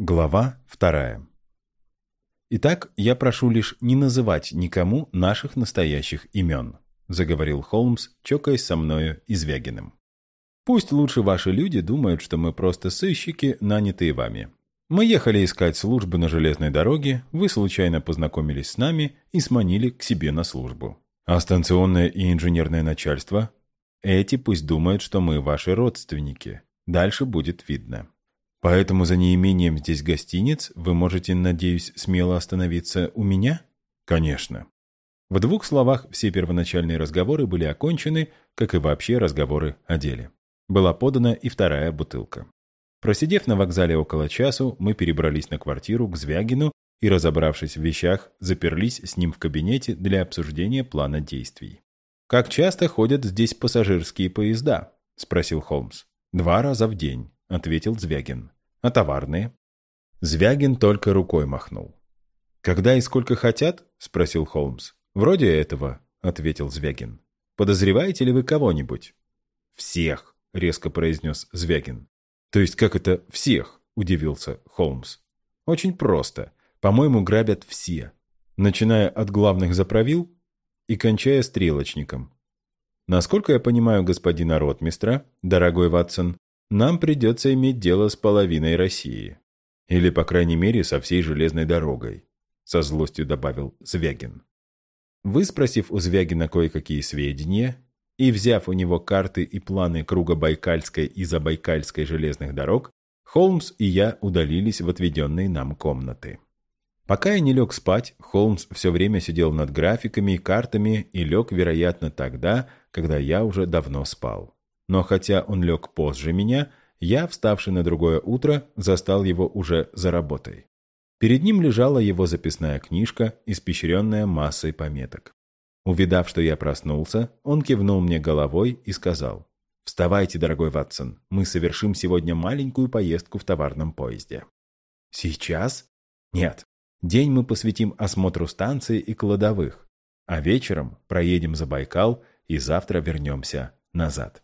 Глава вторая. «Итак, я прошу лишь не называть никому наших настоящих имен», заговорил Холмс, чокаясь со мною и Звягиным. «Пусть лучше ваши люди думают, что мы просто сыщики, нанятые вами. Мы ехали искать службу на железной дороге, вы случайно познакомились с нами и сманили к себе на службу. А станционное и инженерное начальство? Эти пусть думают, что мы ваши родственники. Дальше будет видно». Поэтому за неимением здесь гостиниц вы можете, надеюсь, смело остановиться у меня? Конечно. В двух словах все первоначальные разговоры были окончены, как и вообще разговоры о деле. Была подана и вторая бутылка. Просидев на вокзале около часу, мы перебрались на квартиру к Звягину и, разобравшись в вещах, заперлись с ним в кабинете для обсуждения плана действий. «Как часто ходят здесь пассажирские поезда?» – спросил Холмс. «Два раза в день. — ответил Звягин. «А товарные?» Звягин только рукой махнул. «Когда и сколько хотят?» — спросил Холмс. «Вроде этого», — ответил Звягин. «Подозреваете ли вы кого-нибудь?» «Всех», — резко произнес Звягин. «То есть как это «всех»?» — удивился Холмс. «Очень просто. По-моему, грабят все. Начиная от главных заправил и кончая стрелочником. Насколько я понимаю господина ротмистра, дорогой Ватсон, нам придется иметь дело с половиной России. Или, по крайней мере, со всей железной дорогой», — со злостью добавил Звягин. Выспросив у Звягина кое-какие сведения и взяв у него карты и планы круга Байкальской и Забайкальской железных дорог, Холмс и я удалились в отведенные нам комнаты. Пока я не лег спать, Холмс все время сидел над графиками и картами и лег, вероятно, тогда, когда я уже давно спал. Но хотя он лег позже меня, я, вставший на другое утро, застал его уже за работой. Перед ним лежала его записная книжка, испещренная массой пометок. Увидав, что я проснулся, он кивнул мне головой и сказал, «Вставайте, дорогой Ватсон, мы совершим сегодня маленькую поездку в товарном поезде». «Сейчас?» «Нет. День мы посвятим осмотру станции и кладовых, а вечером проедем за Байкал и завтра вернемся назад».